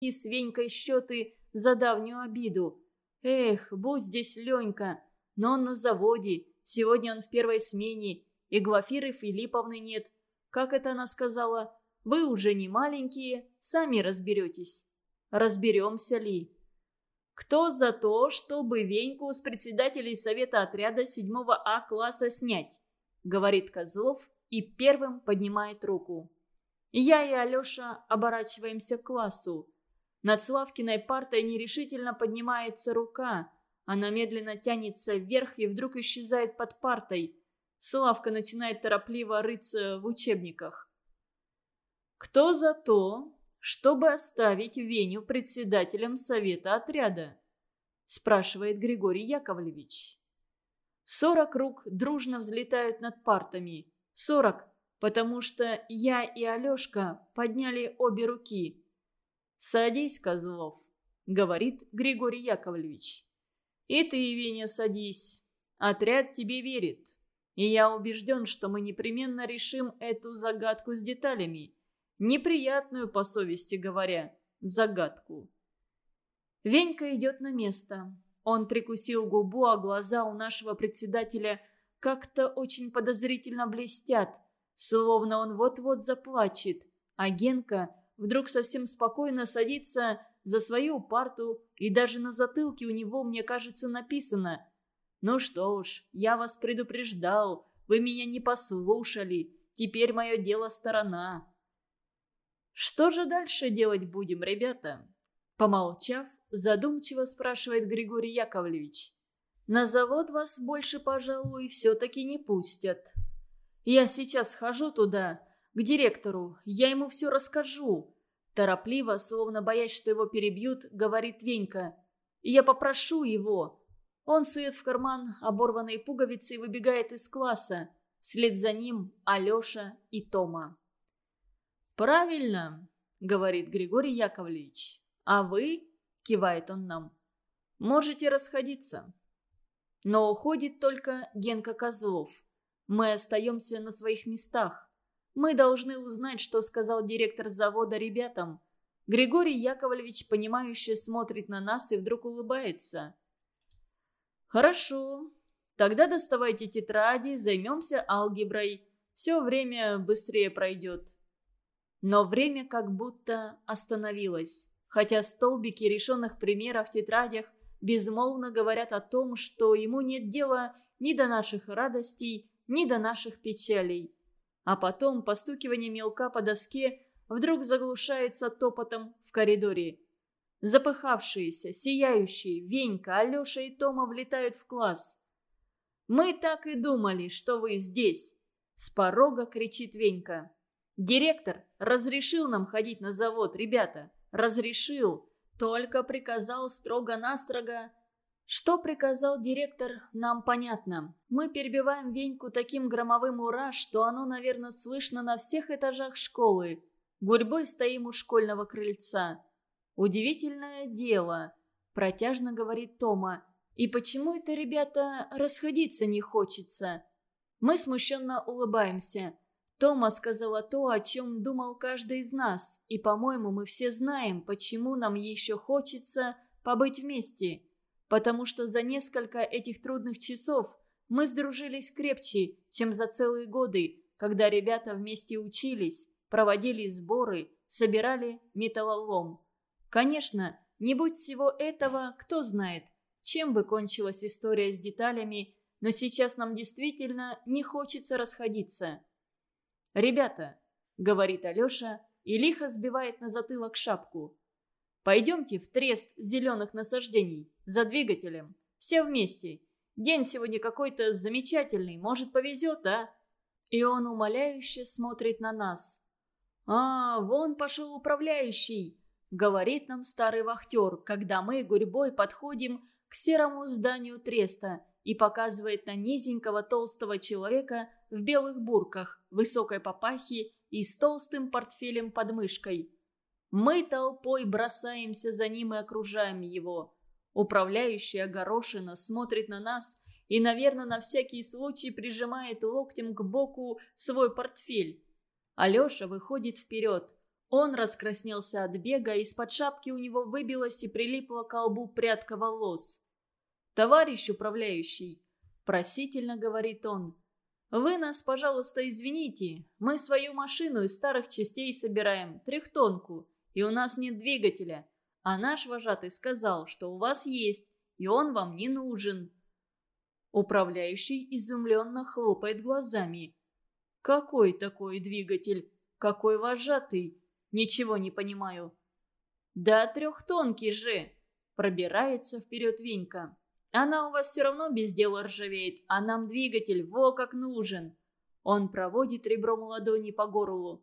и с Венькой счеты за давнюю обиду. Эх, будь здесь Ленька, но он на заводе, сегодня он в первой смене, и Глафиры Филипповны нет. Как это она сказала? Вы уже не маленькие, сами разберетесь. Разберемся ли? Кто за то, чтобы Веньку с председателей совета отряда 7 А класса снять? Говорит Козлов и первым поднимает руку. Я и Алеша оборачиваемся к классу. Над Славкиной партой нерешительно поднимается рука. Она медленно тянется вверх и вдруг исчезает под партой. Славка начинает торопливо рыться в учебниках. «Кто за то, чтобы оставить Веню председателем совета отряда?» спрашивает Григорий Яковлевич. Сорок рук дружно взлетают над партами. Сорок, потому что я и Алешка подняли обе руки. «Садись, Козлов», — говорит Григорий Яковлевич. «И ты, Веня, садись. Отряд тебе верит. И я убежден, что мы непременно решим эту загадку с деталями. Неприятную, по совести говоря, загадку». Венька идет на место. Он прикусил губу, а глаза у нашего председателя как-то очень подозрительно блестят, словно он вот-вот заплачет. А Генка вдруг совсем спокойно садится за свою парту, и даже на затылке у него, мне кажется, написано «Ну что ж, я вас предупреждал, вы меня не послушали, теперь мое дело сторона». «Что же дальше делать будем, ребята?» Помолчав, задумчиво спрашивает Григорий Яковлевич. «На завод вас больше, пожалуй, все-таки не пустят. Я сейчас схожу туда, к директору, я ему все расскажу. Торопливо, словно боясь, что его перебьют, говорит Венька. Я попрошу его. Он сует в карман оборванные пуговицы и выбегает из класса. Вслед за ним Алеша и Тома. «Правильно», — говорит Григорий Яковлевич. «А вы?» — кивает он нам. «Можете расходиться». Но уходит только Генка Козлов. Мы остаемся на своих местах. Мы должны узнать, что сказал директор завода ребятам. Григорий Яковлевич, понимающе смотрит на нас и вдруг улыбается. «Хорошо. Тогда доставайте тетради, займемся алгеброй. Все время быстрее пройдет». Но время как будто остановилось, хотя столбики решенных примеров в тетрадях безмолвно говорят о том, что ему нет дела ни до наших радостей, ни до наших печалей. А потом постукивание мелка по доске вдруг заглушается топотом в коридоре. Запыхавшиеся, сияющие, Венька, Алеша и Тома влетают в класс. «Мы так и думали, что вы здесь!» С порога кричит Венька. «Директор разрешил нам ходить на завод, ребята! Разрешил! Только приказал строго-настрого что приказал директор, нам понятно. Мы перебиваем Веньку таким громовым «ура», что оно, наверное, слышно на всех этажах школы. Гурьбой стоим у школьного крыльца. «Удивительное дело», – протяжно говорит Тома. «И почему это, ребята, расходиться не хочется?» Мы смущенно улыбаемся. Тома сказала то, о чем думал каждый из нас. И, по-моему, мы все знаем, почему нам еще хочется побыть вместе потому что за несколько этих трудных часов мы сдружились крепче, чем за целые годы, когда ребята вместе учились, проводили сборы, собирали металлолом. Конечно, не будь всего этого, кто знает, чем бы кончилась история с деталями, но сейчас нам действительно не хочется расходиться. «Ребята», — говорит Алеша и лихо сбивает на затылок шапку, Пойдемте в трест зеленых насаждений за двигателем. Все вместе. День сегодня какой-то замечательный. Может, повезет, а?» И он умоляюще смотрит на нас. «А, вон пошел управляющий», — говорит нам старый вахтер, когда мы гурьбой подходим к серому зданию треста и показывает на низенького толстого человека в белых бурках, высокой папахе и с толстым портфелем под мышкой. Мы толпой бросаемся за ним и окружаем его. Управляющая Горошина смотрит на нас и, наверное, на всякий случай прижимает локтем к боку свой портфель. Алеша выходит вперед. Он раскраснелся от бега, из-под шапки у него выбилась и прилипла к колбу прядка волос. «Товарищ управляющий», – просительно говорит он, – «вы нас, пожалуйста, извините. Мы свою машину из старых частей собираем, трехтонку, и у нас нет двигателя. А наш вожатый сказал, что у вас есть, и он вам не нужен». Управляющий изумленно хлопает глазами. «Какой такой двигатель? Какой вожатый? Ничего не понимаю». «Да трехтонкий же!» Пробирается вперед Венька. «Она у вас все равно без дела ржавеет, а нам двигатель во как нужен». Он проводит ребром ладони по горлу.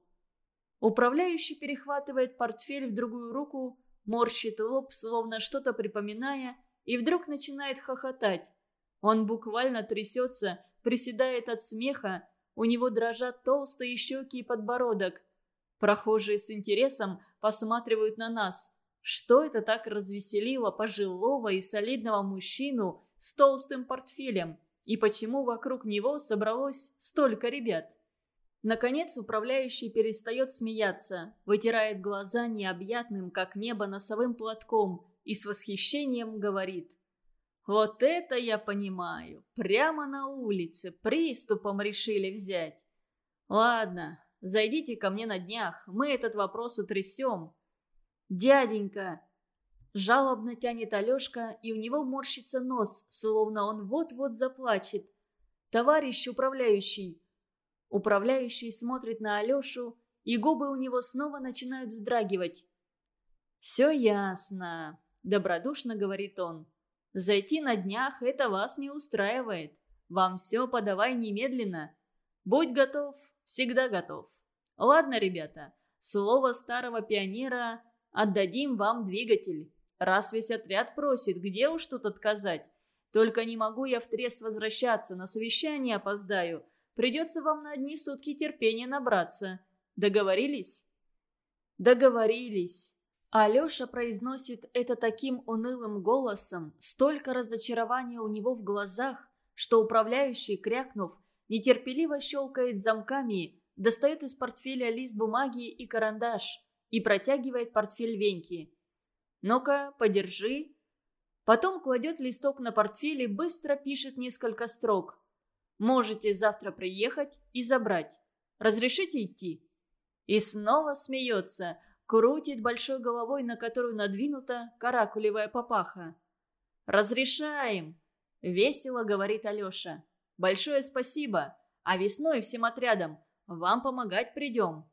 Управляющий перехватывает портфель в другую руку, морщит лоб, словно что-то припоминая, и вдруг начинает хохотать. Он буквально трясется, приседает от смеха, у него дрожат толстые щеки и подбородок. Прохожие с интересом посматривают на нас. Что это так развеселило пожилого и солидного мужчину с толстым портфелем? И почему вокруг него собралось столько ребят? Наконец управляющий перестает смеяться, вытирает глаза необъятным, как небо, носовым платком и с восхищением говорит. «Вот это я понимаю! Прямо на улице, приступом решили взять. Ладно, зайдите ко мне на днях, мы этот вопрос утрясем». «Дяденька!» Жалобно тянет Алешка, и у него морщится нос, словно он вот-вот заплачет. «Товарищ управляющий!» Управляющий смотрит на Алешу, и губы у него снова начинают вздрагивать. «Все ясно», – добродушно говорит он. «Зайти на днях – это вас не устраивает. Вам все подавай немедленно. Будь готов, всегда готов. Ладно, ребята, слово старого пионера отдадим вам двигатель. Раз весь отряд просит, где уж тут отказать? Только не могу я в трест возвращаться, на совещание опоздаю. Придется вам на одни сутки терпения набраться. Договорились?» «Договорились». Алеша произносит это таким унылым голосом, столько разочарования у него в глазах, что управляющий, крякнув, нетерпеливо щелкает замками, достает из портфеля лист бумаги и карандаш и протягивает портфель Веньки. «Ну-ка, подержи». Потом кладет листок на портфель и быстро пишет несколько строк. Можете завтра приехать и забрать. Разрешите идти?» И снова смеется, крутит большой головой, на которую надвинута каракулевая папаха. «Разрешаем!» – весело говорит Алеша. «Большое спасибо! А весной всем отрядом вам помогать придем!»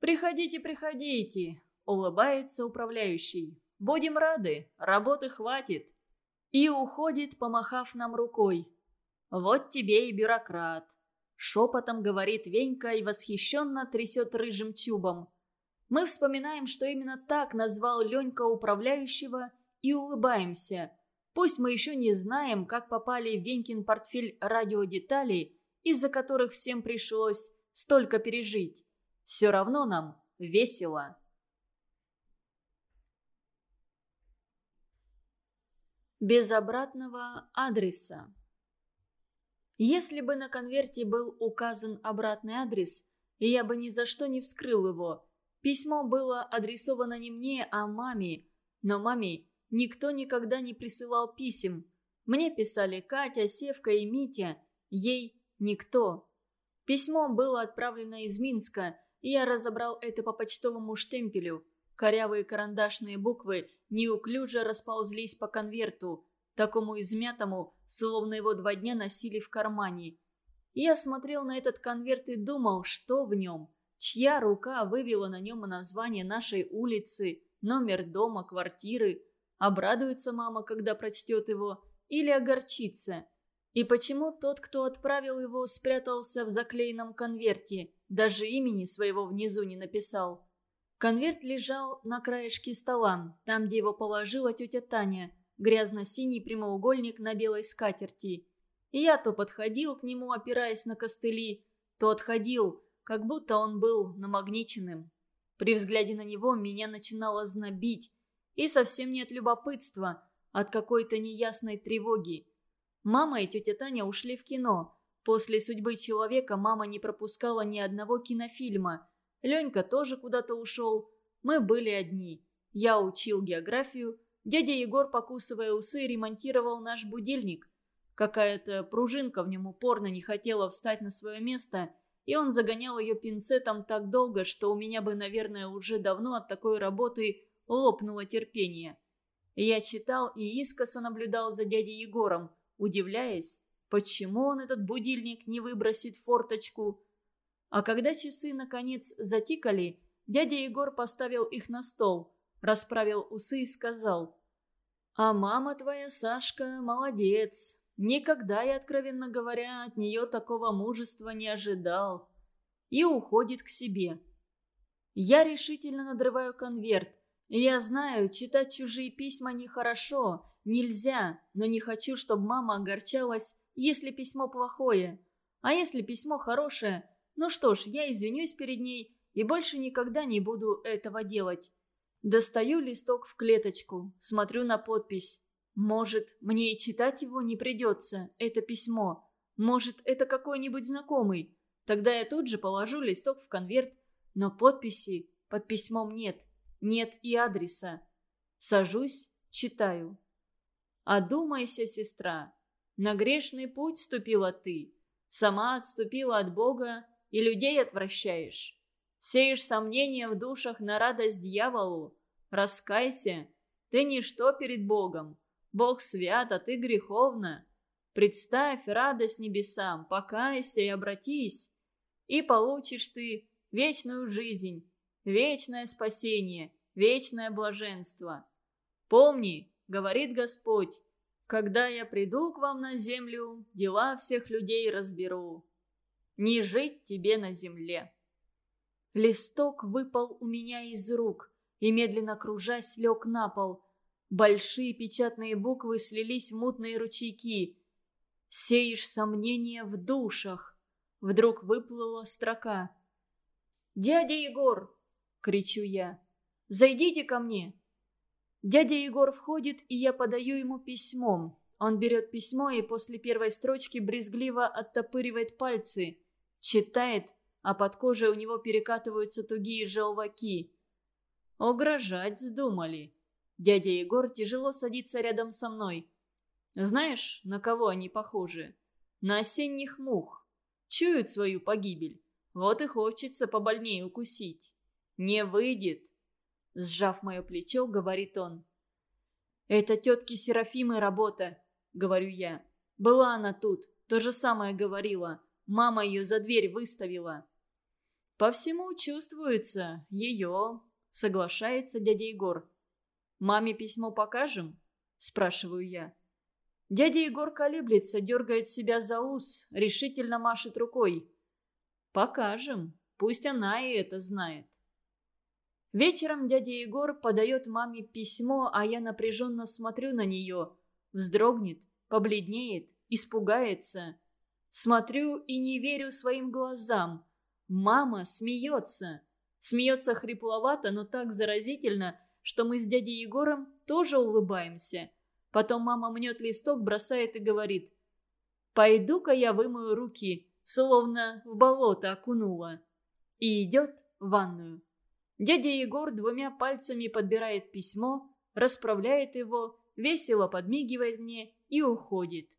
«Приходите, приходите!» – улыбается управляющий. «Будем рады, работы хватит!» И уходит, помахав нам рукой. «Вот тебе и бюрократ», — шепотом говорит Венька и восхищенно трясет рыжим тюбом. Мы вспоминаем, что именно так назвал Ленька управляющего, и улыбаемся. Пусть мы еще не знаем, как попали в Венькин портфель радиодеталей, из-за которых всем пришлось столько пережить. Все равно нам весело. Без обратного адреса. Если бы на конверте был указан обратный адрес, я бы ни за что не вскрыл его. Письмо было адресовано не мне, а маме. Но маме никто никогда не присылал писем. Мне писали Катя, Севка и Митя. Ей никто. Письмо было отправлено из Минска, и я разобрал это по почтовому штемпелю. Корявые карандашные буквы неуклюже расползлись по конверту такому измятому, словно его два дня носили в кармане. Я смотрел на этот конверт и думал, что в нем. Чья рука вывела на нем название нашей улицы, номер дома, квартиры. Обрадуется мама, когда прочтет его, или огорчится. И почему тот, кто отправил его, спрятался в заклеенном конверте, даже имени своего внизу не написал? Конверт лежал на краешке стола, там, где его положила тетя Таня – грязно-синий прямоугольник на белой скатерти. И я то подходил к нему, опираясь на костыли, то отходил, как будто он был намагниченным. При взгляде на него меня начинало знобить, и совсем нет любопытства, от какой-то неясной тревоги. Мама и тетя Таня ушли в кино. После судьбы человека мама не пропускала ни одного кинофильма. Ленька тоже куда-то ушел. Мы были одни. Я учил географию. Дядя Егор, покусывая усы, ремонтировал наш будильник. Какая-то пружинка в нем упорно не хотела встать на свое место, и он загонял ее пинцетом так долго, что у меня бы, наверное, уже давно от такой работы лопнуло терпение. Я читал и искоса наблюдал за дядей Егором, удивляясь, почему он этот будильник не выбросит форточку. А когда часы, наконец, затикали, дядя Егор поставил их на стол, расправил усы и сказал, «А мама твоя, Сашка, молодец, Никогда я, откровенно говоря, от нее такого мужества не ожидал. И уходит к себе. Я решительно надрываю конверт. Я знаю, читать чужие письма нехорошо, нельзя, но не хочу, чтобы мама огорчалась, если письмо плохое. А если письмо хорошее, ну что ж, я извинюсь перед ней и больше никогда не буду этого делать. Достаю листок в клеточку, смотрю на подпись. Может, мне и читать его не придется, это письмо. Может, это какой-нибудь знакомый. Тогда я тут же положу листок в конверт. Но подписи под письмом нет. Нет и адреса. Сажусь, читаю. «Одумайся, сестра. На грешный путь ступила ты. Сама отступила от Бога и людей отвращаешь. Сеешь сомнения в душах на радость дьяволу. Раскайся. Ты ничто перед Богом. Бог свят, а ты греховна. Представь радость небесам, покайся и обратись, и получишь ты вечную жизнь, вечное спасение, вечное блаженство. Помни, говорит Господь, когда я приду к вам на землю, дела всех людей разберу. Не жить тебе на земле. Листок выпал у меня из рук и, медленно кружась, лег на пол – Большие печатные буквы слились в мутные ручейки. «Сеешь сомнения в душах». Вдруг выплыла строка. «Дядя Егор!» — кричу я. «Зайдите ко мне!» Дядя Егор входит, и я подаю ему письмо. Он берет письмо и после первой строчки брезгливо оттопыривает пальцы. Читает, а под кожей у него перекатываются тугие желваки. Угрожать вздумали. Дядя Егор тяжело садится рядом со мной. Знаешь, на кого они похожи? На осенних мух. Чуют свою погибель. Вот и хочется побольнее укусить. Не выйдет. Сжав мое плечо, говорит он. «Это тетки Серафимы работа», — говорю я. «Была она тут, то же самое говорила. Мама ее за дверь выставила». «По всему чувствуется ее», — соглашается дядя Егор. «Маме письмо покажем?» – спрашиваю я. Дядя Егор колеблется, дергает себя за ус, решительно машет рукой. «Покажем. Пусть она и это знает». Вечером дядя Егор подает маме письмо, а я напряженно смотрю на нее. Вздрогнет, побледнеет, испугается. Смотрю и не верю своим глазам. Мама смеется. Смеется хрипловато, но так заразительно, что мы с дядей Егором тоже улыбаемся. Потом мама мнет листок, бросает и говорит. «Пойду-ка я вымою руки, словно в болото окунула». И идет в ванную. Дядя Егор двумя пальцами подбирает письмо, расправляет его, весело подмигивает мне и уходит.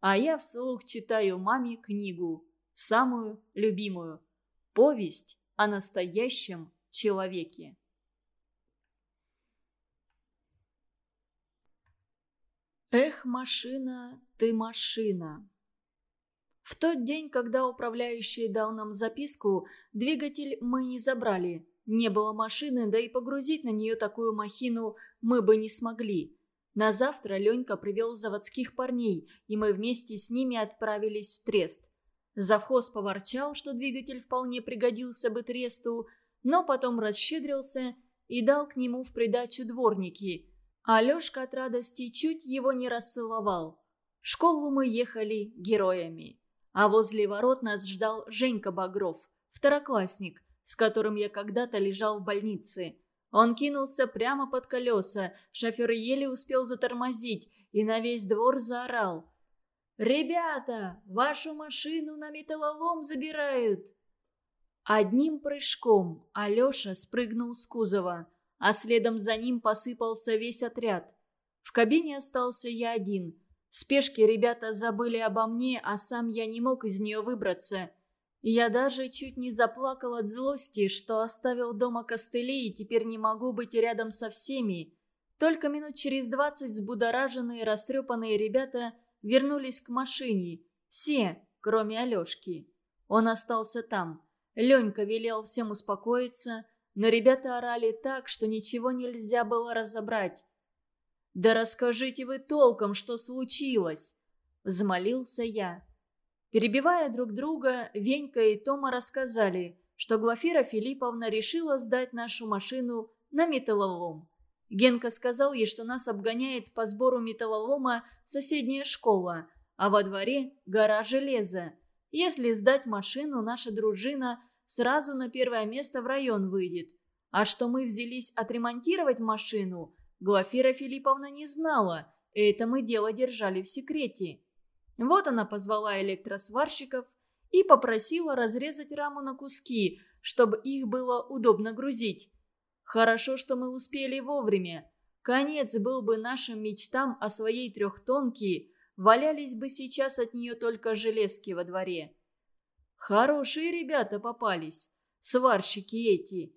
А я вслух читаю маме книгу, самую любимую. Повесть о настоящем человеке. Эх, машина, ты машина. В тот день, когда управляющий дал нам записку, двигатель мы не забрали. Не было машины, да и погрузить на нее такую махину мы бы не смогли. На завтра Ленька привел заводских парней, и мы вместе с ними отправились в Трест. Завхоз поворчал, что двигатель вполне пригодился бы Тресту, но потом расщедрился и дал к нему в придачу дворники – Алешка от радости чуть его не расцеловал. В школу мы ехали героями. А возле ворот нас ждал Женька Багров, второклассник, с которым я когда-то лежал в больнице. Он кинулся прямо под колеса, шофер еле успел затормозить и на весь двор заорал. «Ребята, вашу машину на металлолом забирают!» Одним прыжком Алеша спрыгнул с кузова, а следом за ним посыпался весь отряд. В кабине остался я один. В спешке ребята забыли обо мне, а сам я не мог из нее выбраться. Я даже чуть не заплакал от злости, что оставил дома костыли и теперь не могу быть рядом со всеми. Только минут через двадцать взбудораженные, растрепанные ребята вернулись к машине. Все, кроме Алешки. Он остался там. Ленька велел всем успокоиться, но ребята орали так, что ничего нельзя было разобрать. «Да расскажите вы толком, что случилось!» – взмолился я. Перебивая друг друга, Венька и Тома рассказали, что Глафира Филипповна решила сдать нашу машину на металлолом. Генка сказал ей, что нас обгоняет по сбору металлолома соседняя школа, а во дворе гора железа. Если сдать машину, наша дружина сразу на первое место в район выйдет. А что мы взялись отремонтировать машину, Глафира Филипповна не знала. Это мы дело держали в секрете. Вот она позвала электросварщиков и попросила разрезать раму на куски, чтобы их было удобно грузить. Хорошо, что мы успели вовремя. Конец был бы нашим мечтам о своей трехтонке, валялись бы сейчас от нее только железки во дворе. Хорошие ребята попались, сварщики эти.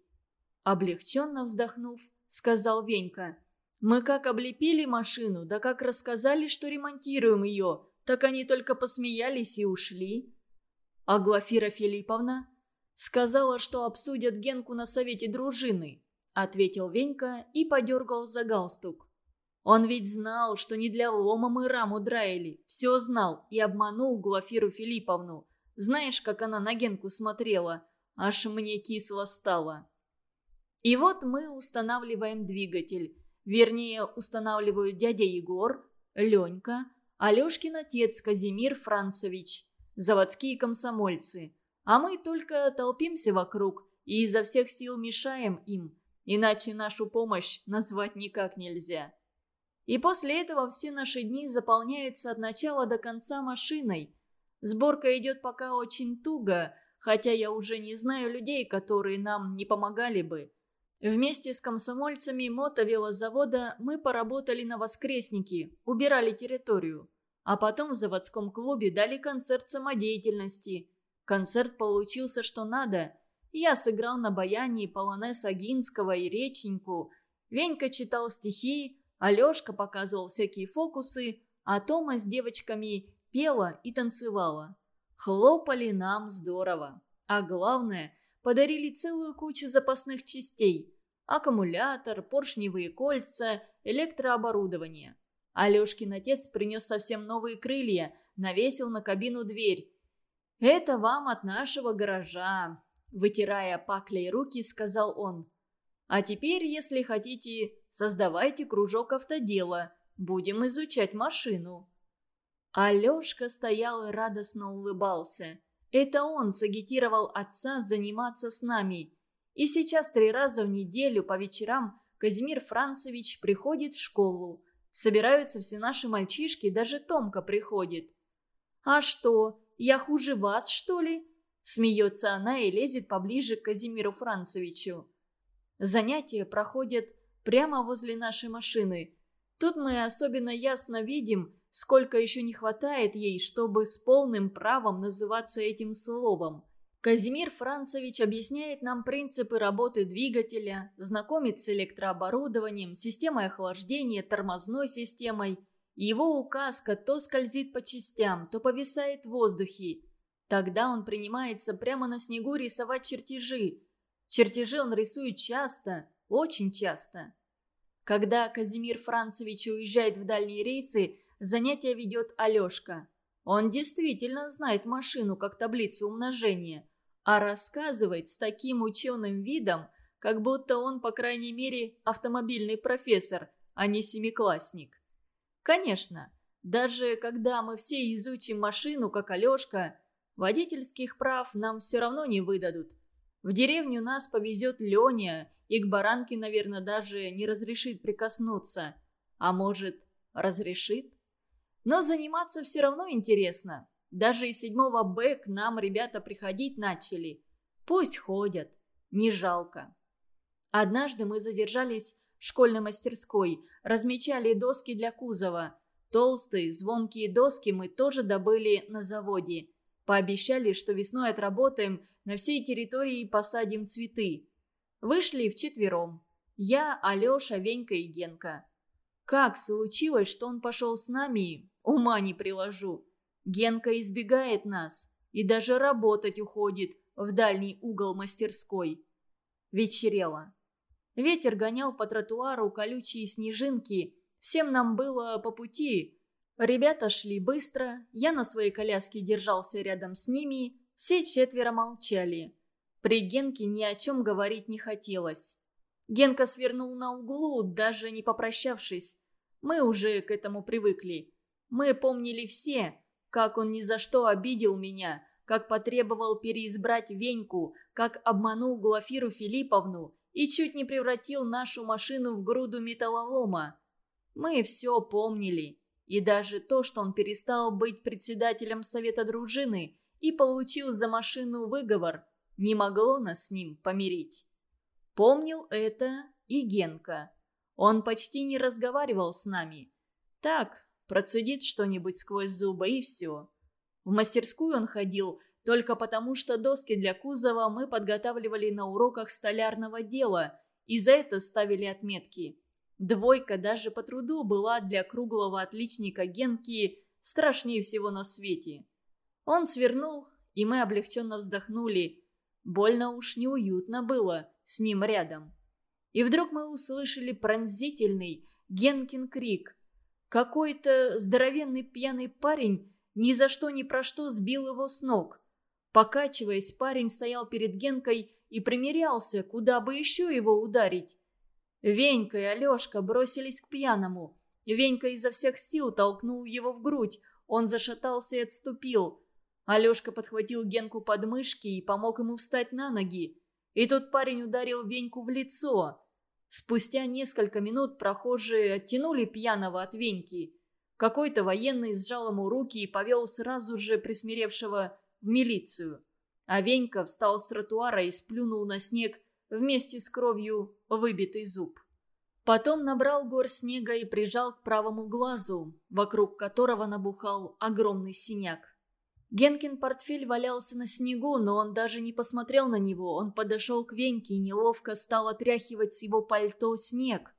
Облегченно вздохнув, сказал Венька. Мы как облепили машину, да как рассказали, что ремонтируем ее, так они только посмеялись и ушли. А Глафира Филипповна сказала, что обсудят Генку на совете дружины, ответил Венька и подергал за галстук. Он ведь знал, что не для лома мы раму драили, все знал и обманул Глафиру Филипповну. Знаешь, как она на Генку смотрела? Аж мне кисло стало. И вот мы устанавливаем двигатель. Вернее, устанавливают дядя Егор, Ленька, Алешкин отец Казимир Францевич, заводские комсомольцы. А мы только толпимся вокруг и изо всех сил мешаем им, иначе нашу помощь назвать никак нельзя. И после этого все наши дни заполняются от начала до конца машиной – Сборка идет пока очень туго, хотя я уже не знаю людей, которые нам не помогали бы. Вместе с комсомольцами мотовелозавода мы поработали на воскресники, убирали территорию. А потом в заводском клубе дали концерт самодеятельности. Концерт получился что надо. Я сыграл на баяне полонез Агинского и Реченьку. Венька читал стихи, Алешка показывал всякие фокусы, а Тома с девочками пела и танцевала. Хлопали нам здорово. А главное, подарили целую кучу запасных частей. Аккумулятор, поршневые кольца, электрооборудование. Алешкин отец принес совсем новые крылья, навесил на кабину дверь. «Это вам от нашего гаража», – вытирая паклей руки, сказал он. «А теперь, если хотите, создавайте кружок автодела. Будем изучать машину». Алешка стоял и радостно улыбался. Это он сагитировал отца заниматься с нами. И сейчас три раза в неделю по вечерам Казимир Францевич приходит в школу. Собираются все наши мальчишки, даже Томка приходит. «А что, я хуже вас, что ли?» Смеется она и лезет поближе к Казимиру Францевичу. Занятия проходят прямо возле нашей машины. Тут мы особенно ясно видим, Сколько еще не хватает ей, чтобы с полным правом называться этим словом. Казимир Францевич объясняет нам принципы работы двигателя, знакомит с электрооборудованием, системой охлаждения, тормозной системой. Его указка то скользит по частям, то повисает в воздухе. Тогда он принимается прямо на снегу рисовать чертежи. Чертежи он рисует часто, очень часто. Когда Казимир Францевич уезжает в дальние рейсы, Занятия ведет Алешка. Он действительно знает машину как таблицу умножения, а рассказывает с таким ученым видом, как будто он, по крайней мере, автомобильный профессор, а не семиклассник. Конечно, даже когда мы все изучим машину, как Алешка, водительских прав нам все равно не выдадут. В деревню нас повезет Леня, и к баранке, наверное, даже не разрешит прикоснуться. А может, разрешит? Но заниматься все равно интересно. Даже из седьмого Б к нам ребята приходить начали. Пусть ходят, не жалко. Однажды мы задержались в школьной мастерской, размечали доски для кузова. Толстые, звонкие доски мы тоже добыли на заводе. Пообещали, что весной отработаем, на всей территории посадим цветы. Вышли вчетвером. Я, Алеша, Венька и Генка. Как случилось, что он пошел с нами, ума не приложу. Генка избегает нас и даже работать уходит в дальний угол мастерской. Вечерело. Ветер гонял по тротуару колючие снежинки. Всем нам было по пути. Ребята шли быстро, я на своей коляске держался рядом с ними, все четверо молчали. При Генке ни о чем говорить не хотелось. Генка свернул на углу, даже не попрощавшись. Мы уже к этому привыкли. Мы помнили все, как он ни за что обидел меня, как потребовал переизбрать Веньку, как обманул Глафиру Филипповну и чуть не превратил нашу машину в груду металлолома. Мы все помнили. И даже то, что он перестал быть председателем совета дружины и получил за машину выговор, не могло нас с ним помирить. Помнил это и Генка. Он почти не разговаривал с нами. Так, процедит что-нибудь сквозь зубы и все. В мастерскую он ходил только потому, что доски для кузова мы подготавливали на уроках столярного дела, и за это ставили отметки. Двойка даже по труду была для круглого отличника Генки страшнее всего на свете. Он свернул, и мы облегченно вздохнули. Больно уж неуютно было с ним рядом. И вдруг мы услышали пронзительный Генкин крик. Какой-то здоровенный пьяный парень ни за что ни про что сбил его с ног. Покачиваясь, парень стоял перед Генкой и примерялся, куда бы еще его ударить. Венька и Алешка бросились к пьяному. Венька изо всех сил толкнул его в грудь. Он зашатался и отступил. Алешка подхватил Генку под мышки и помог ему встать на ноги. И тут парень ударил Веньку в лицо. Спустя несколько минут прохожие оттянули пьяного от Веньки. Какой-то военный сжал ему руки и повел сразу же присмиревшего в милицию. А Венька встал с тротуара и сплюнул на снег вместе с кровью выбитый зуб. Потом набрал гор снега и прижал к правому глазу, вокруг которого набухал огромный синяк. Генкин портфель валялся на снегу, но он даже не посмотрел на него. Он подошел к Веньке и неловко стал отряхивать с его пальто снег.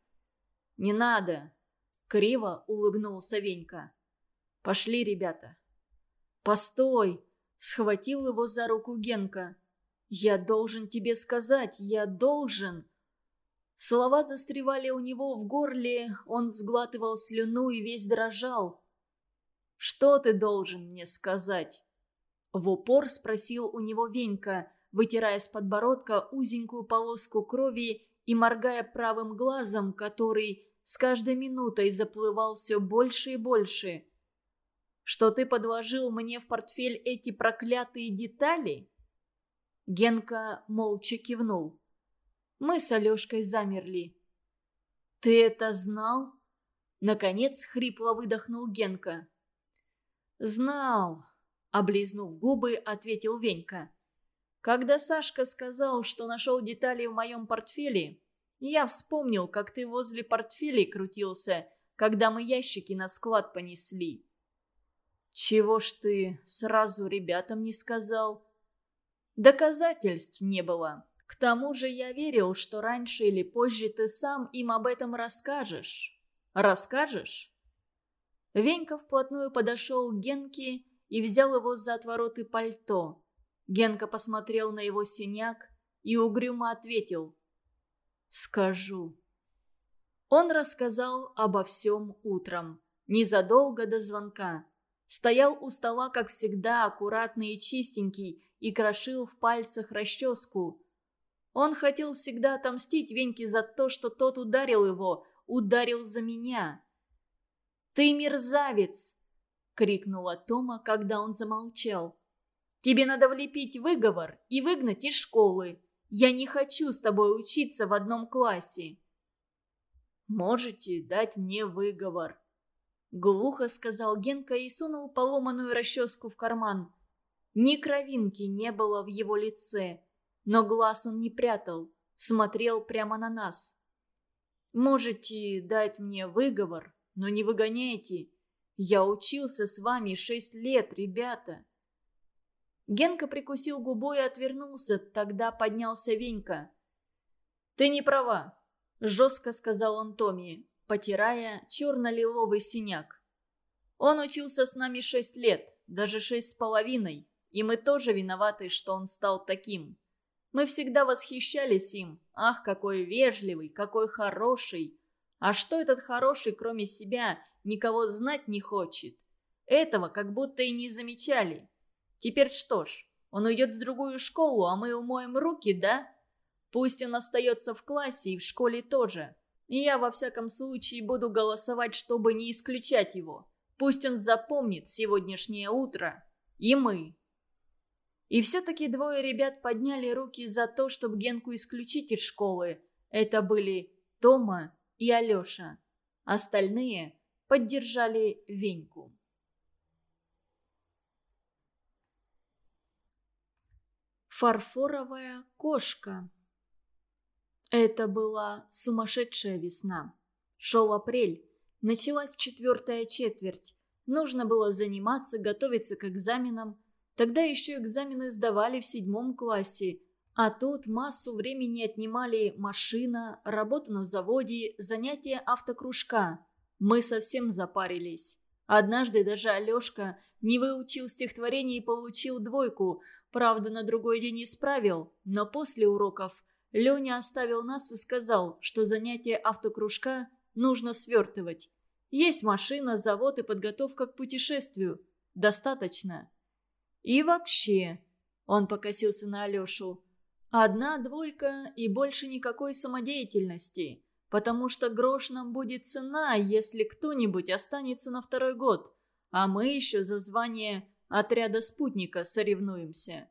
«Не надо!» — криво улыбнулся Венька. «Пошли, ребята!» «Постой!» Схватил его за руку Генка. «Я должен тебе сказать, я должен!» Слова застревали у него в горле, он сглатывал слюну и весь дрожал. «Что ты должен мне сказать?» В упор спросил у него Венька, вытирая с подбородка узенькую полоску крови и моргая правым глазом, который с каждой минутой заплывал все больше и больше что ты подложил мне в портфель эти проклятые детали?» Генка молча кивнул. Мы с Алешкой замерли. «Ты это знал?» Наконец хрипло выдохнул Генка. «Знал», — облизнув губы, ответил Венька. «Когда Сашка сказал, что нашел детали в моем портфеле, я вспомнил, как ты возле портфелей крутился, когда мы ящики на склад понесли. «Чего ж ты сразу ребятам не сказал?» «Доказательств не было. К тому же я верил, что раньше или позже ты сам им об этом расскажешь. Расскажешь?» Венька вплотную подошел к Генке и взял его за отвороты пальто. Генка посмотрел на его синяк и угрюмо ответил. «Скажу». Он рассказал обо всем утром, незадолго до звонка стоял у стола, как всегда, аккуратный и чистенький, и крошил в пальцах расческу. Он хотел всегда отомстить Веньке за то, что тот ударил его, ударил за меня. «Ты мерзавец!» — крикнула Тома, когда он замолчал. «Тебе надо влепить выговор и выгнать из школы. Я не хочу с тобой учиться в одном классе». «Можете дать мне выговор», Глухо сказал Генка и сунул поломанную расческу в карман. Ни кровинки не было в его лице. но глаз он не прятал, смотрел прямо на нас. «Можете дать мне выговор, но не выгоняйте. Я учился с вами шесть лет, ребята». Генка прикусил губу и отвернулся, тогда поднялся Венька. «Ты не права», – жестко сказал он Томи, потирая черно-лиловый синяк. «Он учился с нами шесть лет, даже шесть с половиной, и мы тоже виноваты, что он стал таким. Мы всегда восхищались им. Ах, какой вежливый, какой хороший. А что этот хороший, кроме себя, никого знать не хочет? Этого как будто и не замечали. Теперь что ж, он уйдет в другую школу, а мы умоем руки, да? Пусть он остается в классе и в школе тоже. И я во всяком случае буду голосовать, чтобы не исключать его. Пусть он запомнит сегодняшнее утро. И мы. И все-таки двое ребят подняли руки за то, чтобы Генку исключить из школы. Это были Тома и Алеша. Остальные поддержали Веньку. Фарфоровая кошка Это была сумасшедшая весна. Шел апрель. Началась четвертая четверть. Нужно было заниматься, готовиться к экзаменам. Тогда еще экзамены сдавали в седьмом классе, а тут массу времени отнимали машина, работа на заводе, занятия автокружка. Мы совсем запарились. Однажды даже Алешка не выучил стихотворение и получил двойку. Правда, на другой день исправил, но после уроков Леня оставил нас и сказал, что занятие автокружка нужно свертывать. Есть машина, завод и подготовка к путешествию. Достаточно. И вообще, он покосился на Алешу, одна двойка и больше никакой самодеятельности, потому что грош нам будет цена, если кто-нибудь останется на второй год, а мы еще за звание отряда спутника соревнуемся.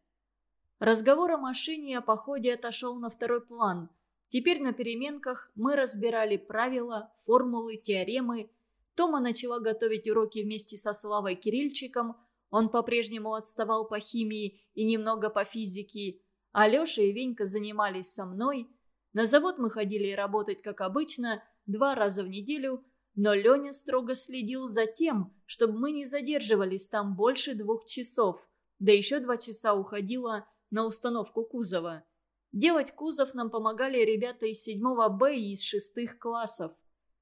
Разговор о машине и о походе отошел на второй план. Теперь на переменках мы разбирали правила, формулы, теоремы. Тома начала готовить уроки вместе со Славой Кирильчиком – он по-прежнему отставал по химии и немного по физике. Алеша и Венька занимались со мной. На завод мы ходили работать, как обычно, два раза в неделю, но Леня строго следил за тем, чтобы мы не задерживались там больше двух часов. Да еще два часа уходило на установку кузова. Делать кузов нам помогали ребята из 7 Б и из шестых классов.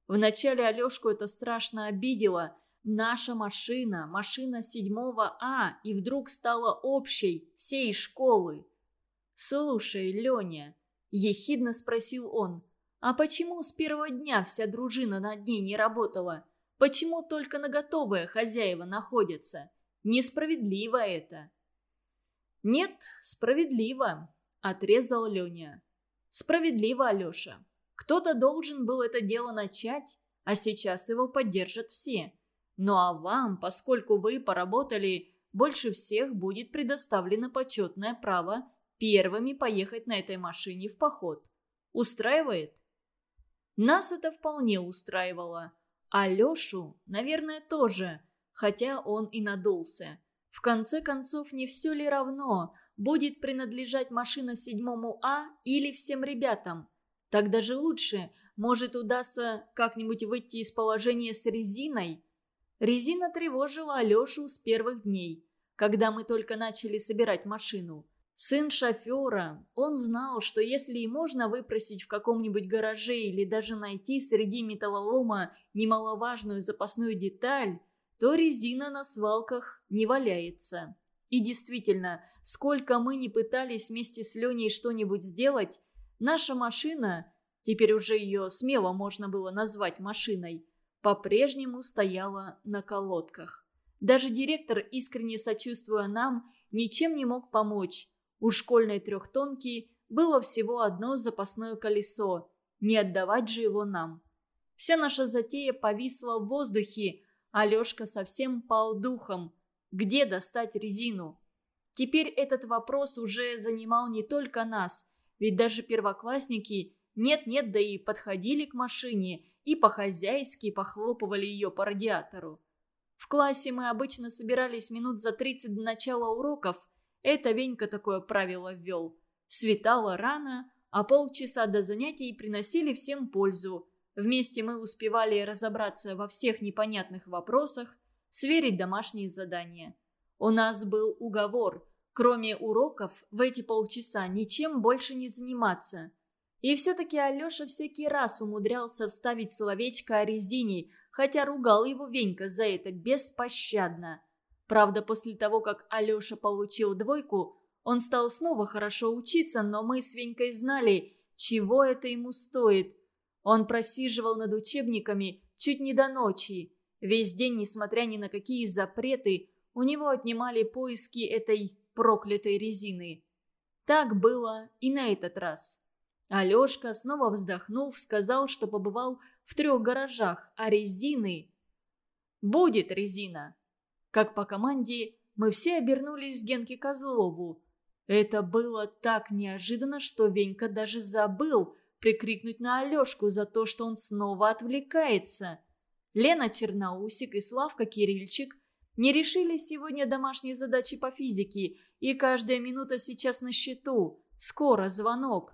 Вначале Алешку это страшно обидело – Наша машина, машина седьмого А, и вдруг стала общей всей школы. «Слушай, Леня», – ехидно спросил он, – «а почему с первого дня вся дружина над ней не работала? Почему только на готовые хозяева находятся? Несправедливо это». «Нет, справедливо», – отрезал Леня. «Справедливо, Алеша. Кто-то должен был это дело начать, а сейчас его поддержат все. Ну а вам, поскольку вы поработали, больше всех будет предоставлено почетное право первыми поехать на этой машине в поход. Устраивает? Нас это вполне устраивало. А Лешу, наверное, тоже, хотя он и надулся. В конце концов, не все ли равно, будет принадлежать машина седьмому А или всем ребятам? Так даже лучше, может удастся как-нибудь выйти из положения с резиной – Резина тревожила Алешу с первых дней, когда мы только начали собирать машину. Сын шофера, он знал, что если и можно выпросить в каком-нибудь гараже или даже найти среди металлолома немаловажную запасную деталь, то резина на свалках не валяется. И действительно, сколько мы не пытались вместе с Леней что-нибудь сделать, наша машина, теперь уже ее смело можно было назвать машиной, по-прежнему стояла на колодках. Даже директор, искренне сочувствуя нам, ничем не мог помочь. У школьной трехтонки было всего одно запасное колесо. Не отдавать же его нам. Вся наша затея повисла в воздухе, а Лешка совсем пал духом. Где достать резину? Теперь этот вопрос уже занимал не только нас, ведь даже первоклассники нет-нет, да и подходили к машине и по-хозяйски похлопывали ее по радиатору. В классе мы обычно собирались минут за 30 до начала уроков. Это Венька такое правило ввел. Светало рано, а полчаса до занятий приносили всем пользу. Вместе мы успевали разобраться во всех непонятных вопросах, сверить домашние задания. У нас был уговор, кроме уроков, в эти полчаса ничем больше не заниматься. И все-таки Алеша всякий раз умудрялся вставить словечко о резине, хотя ругал его Венька за это беспощадно. Правда, после того, как Алеша получил двойку, он стал снова хорошо учиться, но мы с Венькой знали, чего это ему стоит. Он просиживал над учебниками чуть не до ночи. Весь день, несмотря ни на какие запреты, у него отнимали поиски этой проклятой резины. Так было и на этот раз. Алешка, снова вздохнув, сказал, что побывал в трех гаражах, а резины... «Будет резина!» Как по команде, мы все обернулись к Генке Козлову. Это было так неожиданно, что Венька даже забыл прикрикнуть на Алешку за то, что он снова отвлекается. Лена Черноусик и Славка Кирильчик не решили сегодня домашние задачи по физике, и каждая минута сейчас на счету. Скоро звонок.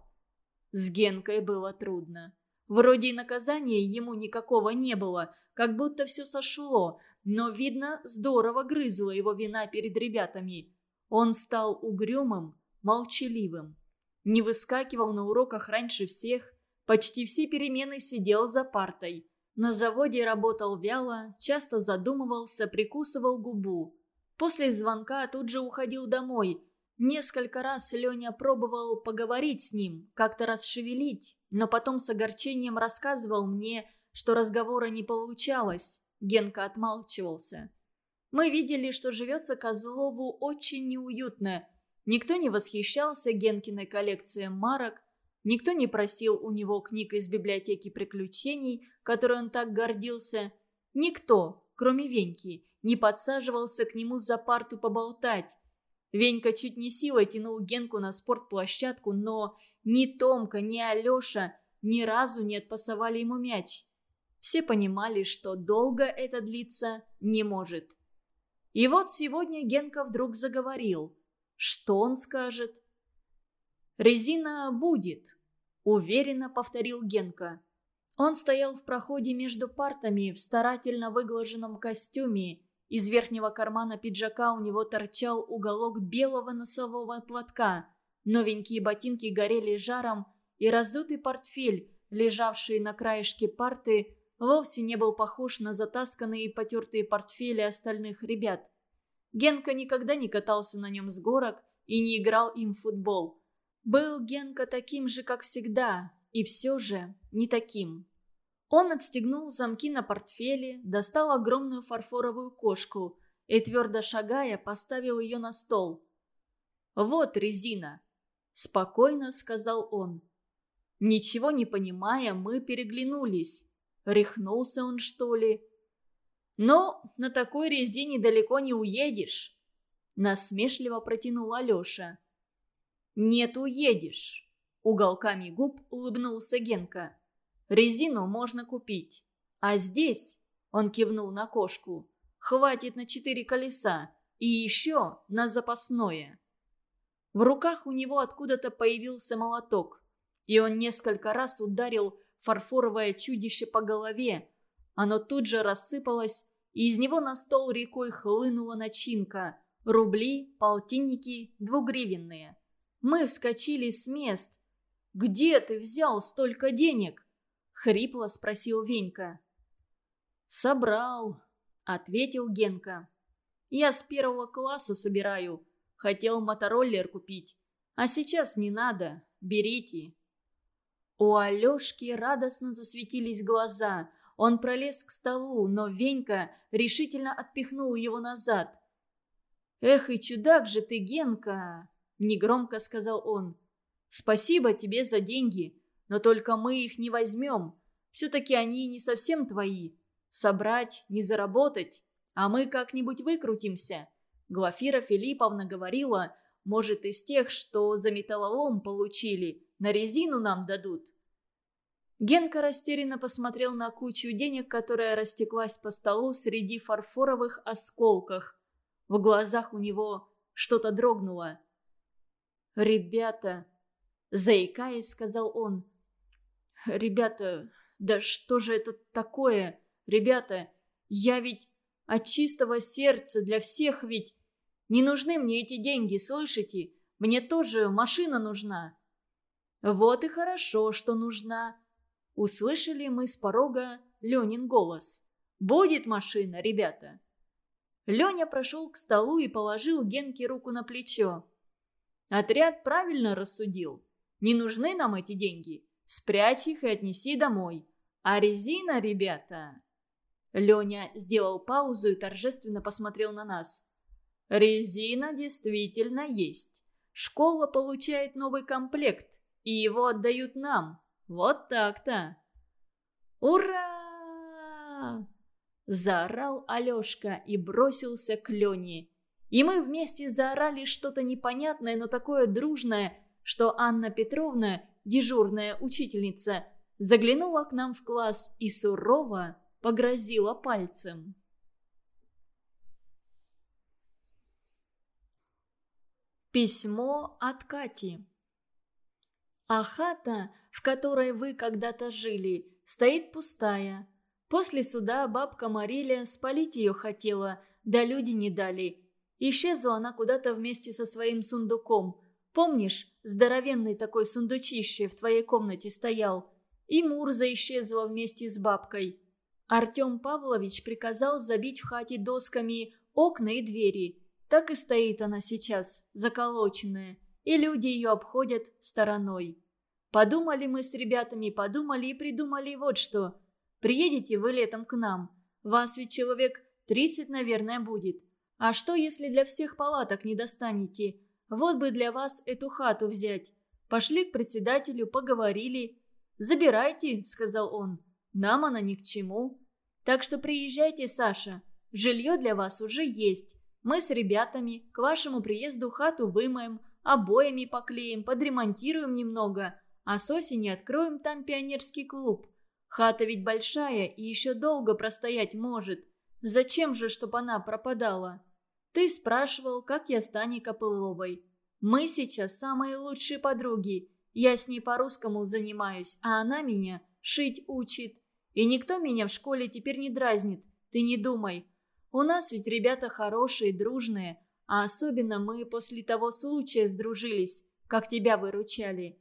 С Генкой было трудно. Вроде и наказания ему никакого не было, как будто все сошло, но, видно, здорово грызла его вина перед ребятами. Он стал угрюмым, молчаливым. Не выскакивал на уроках раньше всех, почти все перемены сидел за партой. На заводе работал вяло, часто задумывался, прикусывал губу. После звонка тут же уходил домой. Несколько раз Леня пробовал поговорить с ним, как-то расшевелить, но потом с огорчением рассказывал мне, что разговора не получалось. Генка отмалчивался. Мы видели, что живется Козлову очень неуютно. Никто не восхищался Генкиной коллекцией марок, никто не просил у него книг из библиотеки приключений, которой он так гордился. Никто, кроме Веньки, не подсаживался к нему за парту поболтать. Венька чуть не силой тянул Генку на спортплощадку, но ни Томка, ни Алеша ни разу не отпасовали ему мяч. Все понимали, что долго это длиться не может. И вот сегодня Генка вдруг заговорил. Что он скажет? «Резина будет», — уверенно повторил Генка. Он стоял в проходе между партами в старательно выглаженном костюме. Из верхнего кармана пиджака у него торчал уголок белого носового платка. Новенькие ботинки горели жаром, и раздутый портфель, лежавший на краешке парты, вовсе не был похож на затасканные и потертые портфели остальных ребят. Генка никогда не катался на нем с горок и не играл им в футбол. Был Генка таким же, как всегда, и все же не таким. Он отстегнул замки на портфеле, достал огромную фарфоровую кошку и, твердо шагая, поставил ее на стол. «Вот резина», – спокойно сказал он. Ничего не понимая, мы переглянулись. Рехнулся он, что ли? Но на такой резине далеко не уедешь. Насмешливо протянул Алеша. Нет, уедешь. Уголками губ улыбнулся Генка. Резину можно купить. А здесь, он кивнул на кошку, хватит на четыре колеса и еще на запасное. В руках у него откуда-то появился молоток, и он несколько раз ударил фарфоровое чудище по голове. Оно тут же рассыпалось, и из него на стол рекой хлынула начинка. Рубли, полтинники, двугривенные. Мы вскочили с мест. «Где ты взял столько денег?» — хрипло спросил Венька. «Собрал», — ответил Генка. «Я с первого класса собираю. Хотел мотороллер купить. А сейчас не надо. Берите». У Алешки радостно засветились глаза. Он пролез к столу, но Венька решительно отпихнул его назад. «Эх и чудак же ты, Генка!» – негромко сказал он. «Спасибо тебе за деньги, но только мы их не возьмем. Все-таки они не совсем твои. Собрать, не заработать, а мы как-нибудь выкрутимся». Глафира Филипповна говорила, может, из тех, что за металлолом получили – на резину нам дадут». Генка растерянно посмотрел на кучу денег, которая растеклась по столу среди фарфоровых осколков. В глазах у него что-то дрогнуло. «Ребята», Заикаясь, сказал он. «Ребята, да что же это такое? Ребята, я ведь от чистого сердца для всех ведь... Не нужны мне эти деньги, слышите? Мне тоже машина нужна». «Вот и хорошо, что нужна», — услышали мы с порога Ленин голос. «Будет машина, ребята». Леня прошел к столу и положил Генке руку на плечо. «Отряд правильно рассудил. Не нужны нам эти деньги. Спрячь их и отнеси домой. А резина, ребята...» Леня сделал паузу и торжественно посмотрел на нас. «Резина действительно есть. Школа получает новый комплект, и его отдают нам. Вот так-то!» «Ура!» Заорал Алешка и бросился к Лене. И мы вместе заорали что-то непонятное, но такое дружное, что Анна Петровна, дежурная учительница, заглянула к нам в класс и сурово погрозила пальцем. Письмо от Кати. А хата, в которой вы когда-то жили, стоит пустая. После суда бабка Марилия спалить ее хотела, да люди не дали. Исчезла она куда-то вместе со своим сундуком. Помнишь, здоровенный такой сундучище в твоей комнате стоял? И Мурза исчезла вместе с бабкой. Артем Павлович приказал забить в хате досками окна и двери. Так и стоит она сейчас, заколоченная, и люди ее обходят стороной. Подумали мы с ребятами, подумали и придумали вот что – Приедете вы летом к нам. Вас ведь человек 30, наверное, будет. А что, если для всех палаток не достанете? Вот бы для вас эту хату взять. Пошли к председателю, поговорили. «Забирайте», — сказал он. «Нам она ни к чему». Так что приезжайте, Саша. Жилье для вас уже есть. Мы с ребятами к вашему приезду хату вымоем, обоями поклеим, подремонтируем немного, а с осени откроем там пионерский клуб. Хата ведь большая и еще долго простоять может. Зачем же, чтобы она пропадала? Ты спрашивал, как я с Таней Копыловой. Мы сейчас самые лучшие подруги. Я с ней по-русскому занимаюсь, а она меня шить учит. И никто меня в школе теперь не дразнит, ты не думай. У нас ведь ребята хорошие, дружные, а особенно мы после того случая сдружились, как тебя выручали.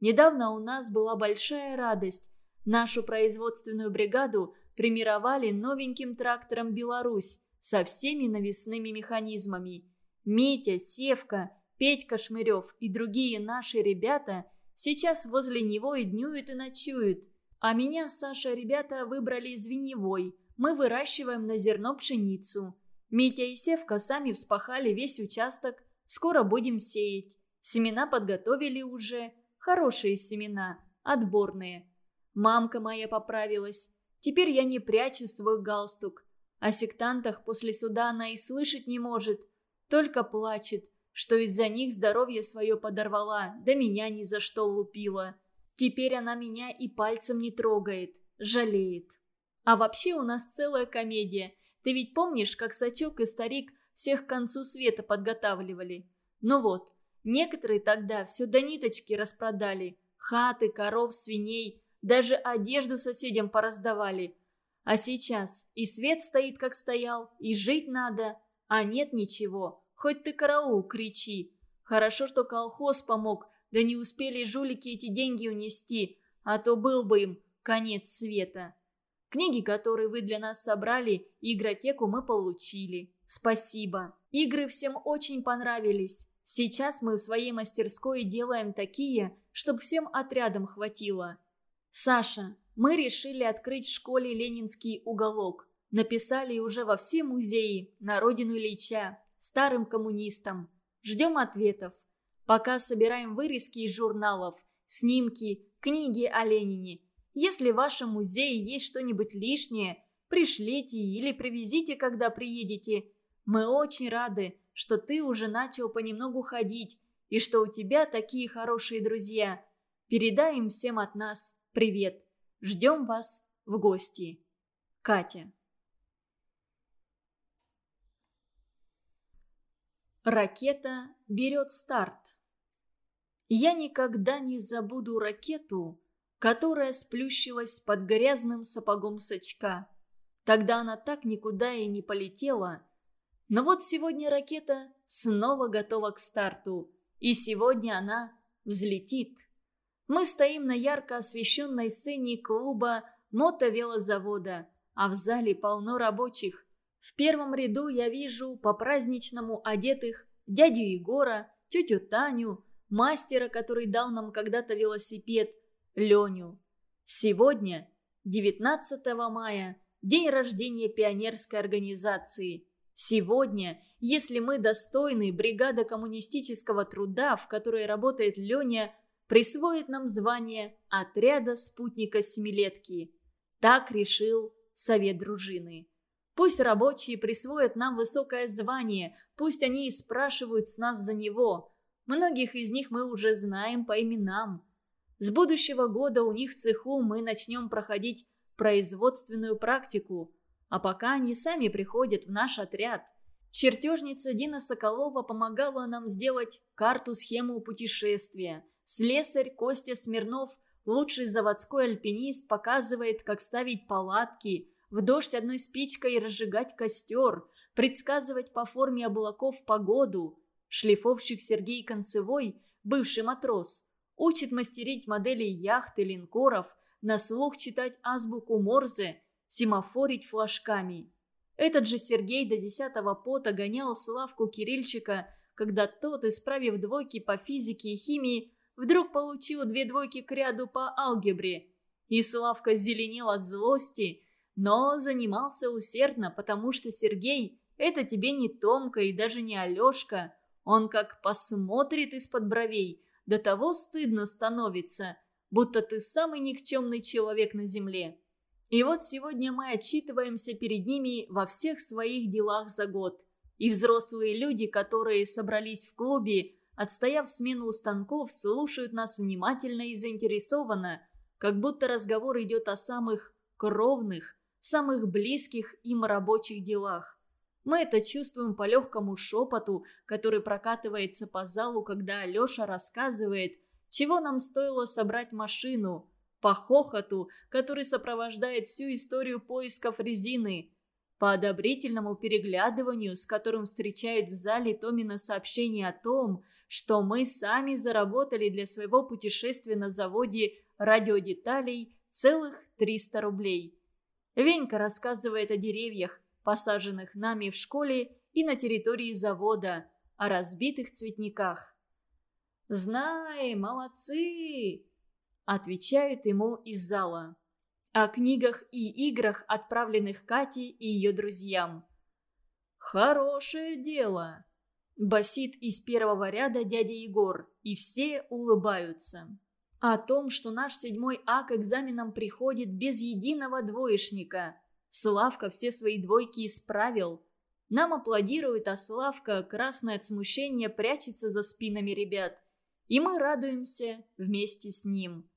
Недавно у нас была большая радость. Нашу производственную бригаду примировали новеньким трактором «Беларусь» со всеми навесными механизмами. Митя, Севка, Петька Шмырев и другие наши ребята сейчас возле него и днюют, и ночуют. А меня, Саша, ребята выбрали из Виневой. Мы выращиваем на зерно пшеницу. Митя и Севка сами вспахали весь участок. Скоро будем сеять. Семена подготовили уже. Хорошие семена, отборные. Мамка моя поправилась. Теперь я не прячу свой галстук. О сектантах после суда она и слышать не может. Только плачет, что из-за них здоровье свое подорвала, да меня ни за что лупила. Теперь она меня и пальцем не трогает, жалеет. А вообще у нас целая комедия. Ты ведь помнишь, как Сачок и Старик всех к концу света подготавливали? Ну вот, некоторые тогда все до ниточки распродали. Хаты, коров, свиней. Даже одежду соседям пораздавали. А сейчас и свет стоит, как стоял, и жить надо, а нет ничего. Хоть ты караул кричи. Хорошо, что колхоз помог, да не успели жулики эти деньги унести, а то был бы им конец света. Книги, которые вы для нас собрали, игротеку мы получили. Спасибо. Игры всем очень понравились. Сейчас мы в своей мастерской делаем такие, чтобы всем отрядом хватило. «Саша, мы решили открыть в школе ленинский уголок. Написали уже во все музеи, на родину Ильича, старым коммунистам. Ждем ответов. Пока собираем вырезки из журналов, снимки, книги о Ленине. Если в вашем музее есть что-нибудь лишнее, пришлите или привезите, когда приедете. Мы очень рады, что ты уже начал понемногу ходить и что у тебя такие хорошие друзья. Передай им всем от нас Привет. Ждем вас в гости. Катя. Ракета берет старт. Я никогда не забуду ракету, которая сплющилась под грязным сапогом сачка. Тогда она так никуда и не полетела. Но вот сегодня ракета снова готова к старту, и сегодня она взлетит. Мы стоим на ярко освещенной сцене клуба мотовелозавода, а в зале полно рабочих. В первом ряду я вижу по-праздничному одетых дядю Егора, тетю Таню, мастера, который дал нам когда-то велосипед, Леню. Сегодня, 19 мая, день рождения пионерской организации. Сегодня, если мы достойны бригада коммунистического труда, в которой работает Леня, присвоит нам звание отряда спутника семилетки. Так решил совет дружины. Пусть рабочие присвоят нам высокое звание, пусть они и спрашивают с нас за него. Многих из них мы уже знаем по именам. С будущего года у них в цеху мы начнем проходить производственную практику, а пока они сами приходят в наш отряд. Чертежница Дина Соколова помогала нам сделать карту-схему путешествия. Слесарь Костя Смирнов, лучший заводской альпинист, показывает, как ставить палатки, в дождь одной спичкой разжигать костер, предсказывать по форме облаков погоду. Шлифовщик Сергей Концевой, бывший матрос – учит мастерить модели яхт и линкоров, на слух читать азбуку Морзе, семафорить флажками. Этот же Сергей до десятого пота гонял Славку Кирильчика, когда тот, исправив двойки по физике и химии, вдруг получил две двойки к ряду по алгебре. И Славка зеленел от злости, но занимался усердно, потому что Сергей – это тебе не Томка и даже не Алешка. Он как посмотрит из-под бровей – до того стыдно становится, будто ты самый никчемный человек на земле. И вот сегодня мы отчитываемся перед ними во всех своих делах за год. И взрослые люди, которые собрались в клубе, отстояв смену у станков, слушают нас внимательно и заинтересованно, как будто разговор идет о самых кровных, самых близких им рабочих делах. Мы это чувствуем по легкому шепоту, который прокатывается по залу, когда Алеша рассказывает, чего нам стоило собрать машину, по хохоту, который сопровождает всю историю поисков резины, по одобрительному переглядыванию, с которым встречают в зале Томина сообщение о том, что мы сами заработали для своего путешествия на заводе радиодеталей целых 300 рублей. Венька рассказывает о деревьях, посаженных нами в школе и на территории завода, о разбитых цветниках. «Знай, молодцы!» – отвечают ему из зала. О книгах и играх, отправленных Кате и ее друзьям. «Хорошее дело!» – басит из первого ряда дядя Егор, и все улыбаются. О том, что наш седьмой А к экзаменам приходит без единого двоечника – Славка все свои двойки исправил. Нам аплодируют, а Славка, красное от смущения, прячется за спинами ребят. И мы радуемся вместе с ним.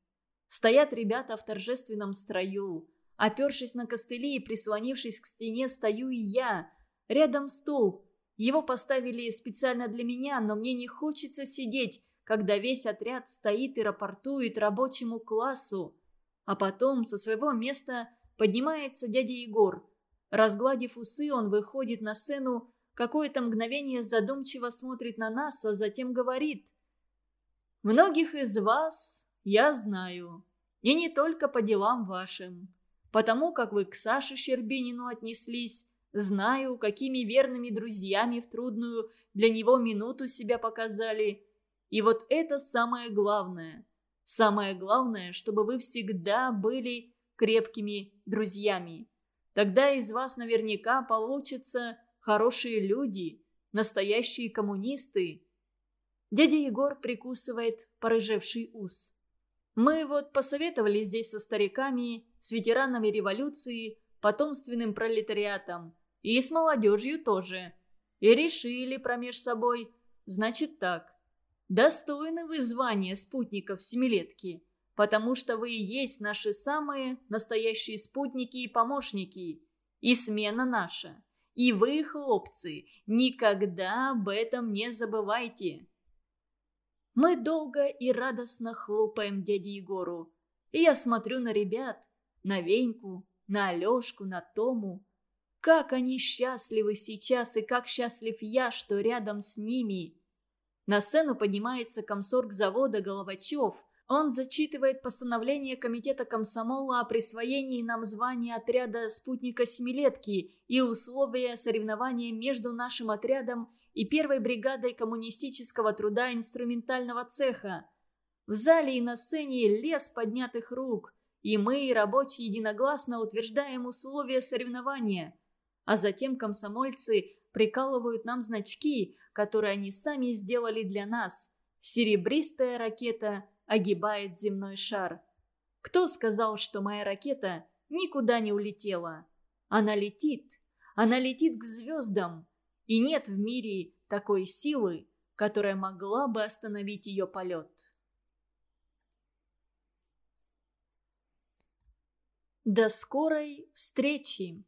Стоят ребята в торжественном строю. Опершись на костыли и прислонившись к стене, стою и я. Рядом стул. Его поставили специально для меня, но мне не хочется сидеть, когда весь отряд стоит и рапортует рабочему классу. А потом со своего места Поднимается дядя Егор. Разгладив усы, он выходит на сцену, какое-то мгновение задумчиво смотрит на нас, а затем говорит. «Многих из вас я знаю, и не только по делам вашим. Потому как вы к Саше Щербинину отнеслись, знаю, какими верными друзьями в трудную для него минуту себя показали. И вот это самое главное. Самое главное, чтобы вы всегда были крепкими друзьями. Тогда из вас наверняка получатся хорошие люди, настоящие коммунисты. Дядя Егор прикусывает порыжевший ус. Мы вот посоветовали здесь со стариками, с ветеранами революции, потомственным пролетариатом и с молодежью тоже. И решили промеж собой, значит так, достойны вы звания спутников семилетки – потому что вы и есть наши самые настоящие спутники и помощники. И смена наша. И вы, хлопцы, никогда об этом не забывайте. Мы долго и радостно хлопаем дяде Егору. И я смотрю на ребят, на Веньку, на Алешку, на Тому. Как они счастливы сейчас, и как счастлив я, что рядом с ними. На сцену поднимается комсорг завода Головачев. Он зачитывает постановление комитета комсомола о присвоении нам звания отряда спутника «Семилетки» и условия соревнования между нашим отрядом и первой бригадой коммунистического труда инструментального цеха. В зале и на сцене лес поднятых рук, и мы, рабочие, единогласно утверждаем условия соревнования. А затем комсомольцы прикалывают нам значки, которые они сами сделали для нас. Серебристая ракета огибает земной шар. Кто сказал, что моя ракета никуда не улетела? Она летит. Она летит к звездам. И нет в мире такой силы, которая могла бы остановить ее полет. До скорой встречи.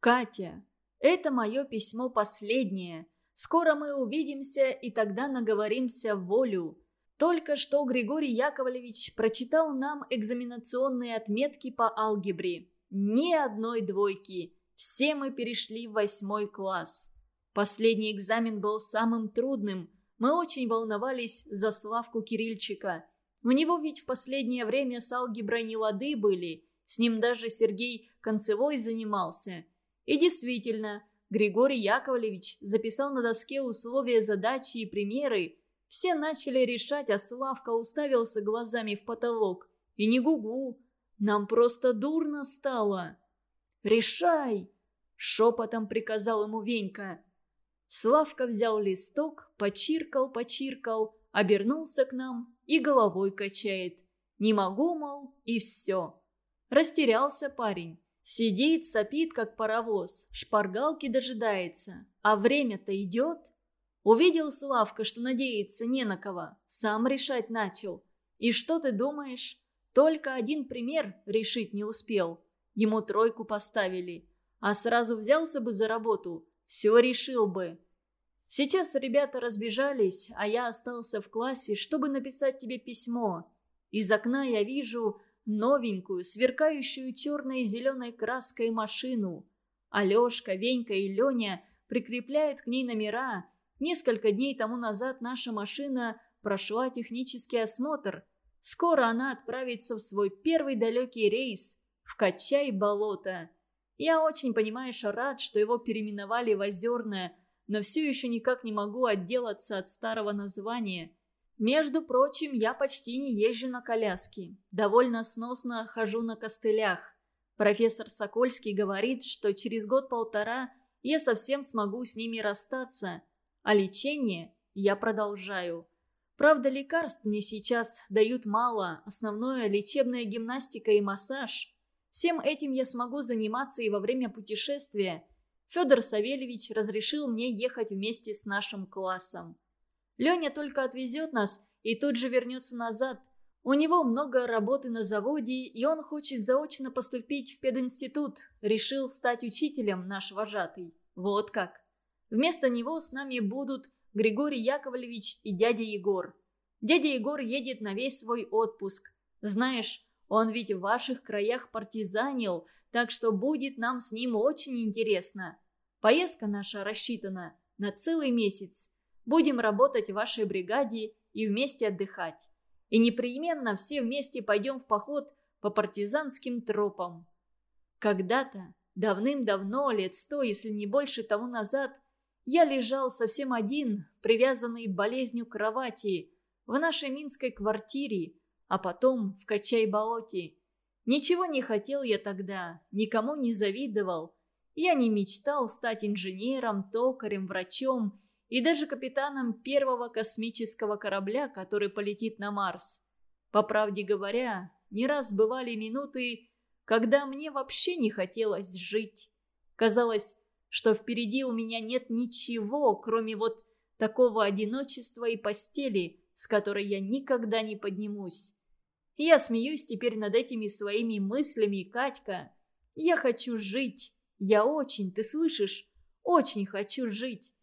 Катя, это мое письмо последнее. Скоро мы увидимся, и тогда наговоримся волю. Только что Григорий Яковлевич прочитал нам экзаменационные отметки по алгебре. Ни одной двойки. Все мы перешли в восьмой класс. Последний экзамен был самым трудным. Мы очень волновались за Славку Кирильчика. У него ведь в последнее время с алгеброй не лады были. С ним даже Сергей Концевой занимался. И действительно, Григорий Яковлевич записал на доске условия задачи и примеры. Все начали решать, а Славка уставился глазами в потолок. И не гугу. Нам просто дурно стало. «Решай!» — шепотом приказал ему Венька. Славка взял листок, почиркал, почиркал, обернулся к нам и головой качает. «Не могу, мол, и все». Растерялся парень. Сидит, сопит, как паровоз, шпаргалки дожидается. А время-то идет. Увидел Славка, что надеяться не на кого. Сам решать начал. И что ты думаешь? Только один пример решить не успел. Ему тройку поставили. А сразу взялся бы за работу. Все решил бы. Сейчас ребята разбежались, а я остался в классе, чтобы написать тебе письмо. Из окна я вижу, новенькую, сверкающую черной и зеленой краской машину. Алешка, Венька и Леня прикрепляют к ней номера. Несколько дней тому назад наша машина прошла технический осмотр. Скоро она отправится в свой первый далекий рейс в Качай-болото. Я очень, понимаешь, рад, что его переименовали в Озерное, но все еще никак не могу отделаться от старого названия – между прочим, я почти не езжу на коляске. Довольно сносно хожу на костылях. Профессор Сокольский говорит, что через год-полтора я совсем смогу с ними расстаться. А лечение я продолжаю. Правда, лекарств мне сейчас дают мало, основное – лечебная гимнастика и массаж. Всем этим я смогу заниматься и во время путешествия. Федор Савельевич разрешил мне ехать вместе с нашим классом. Леня только отвезет нас и тут же вернется назад. У него много работы на заводе, и он хочет заочно поступить в пединститут. Решил стать учителем наш вожатый. Вот как. Вместо него с нами будут Григорий Яковлевич и дядя Егор. Дядя Егор едет на весь свой отпуск. Знаешь, он ведь в ваших краях партизанил, так что будет нам с ним очень интересно. Поездка наша рассчитана на целый месяц. Будем работать в вашей бригаде и вместе отдыхать. И непременно все вместе пойдем в поход по партизанским тропам. Когда-то, давным-давно, лет сто, если не больше тому назад, я лежал совсем один, привязанный болезнью к кровати, в нашей минской квартире, а потом в Качай-болоте. Ничего не хотел я тогда, никому не завидовал. Я не мечтал стать инженером, токарем, врачом и даже капитаном первого космического корабля, который полетит на Марс. По правде говоря, не раз бывали минуты, когда мне вообще не хотелось жить. Казалось, что впереди у меня нет ничего, кроме вот такого одиночества и постели, с которой я никогда не поднимусь. я смеюсь теперь над этими своими мыслями, Катька. Я хочу жить. Я очень, ты слышишь, очень хочу жить.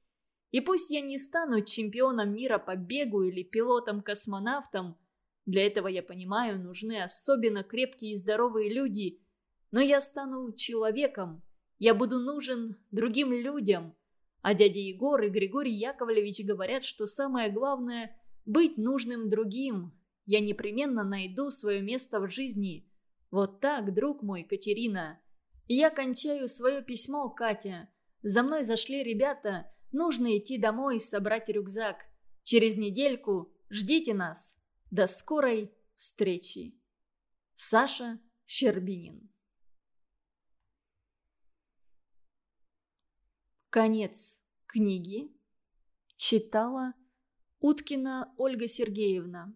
И пусть я не стану чемпионом мира по бегу или пилотом-космонавтом, для этого, я понимаю, нужны особенно крепкие и здоровые люди, но я стану человеком, я буду нужен другим людям. А дядя Егор и Григорий Яковлевич говорят, что самое главное – быть нужным другим. Я непременно найду свое место в жизни. Вот так, друг мой, Катерина. Я кончаю свое письмо, Катя. За мной зашли ребята, нужно идти домой и собрать рюкзак. Через недельку ждите нас. До скорой встречи. Саша Щербинин Конец книги. Читала Уткина Ольга Сергеевна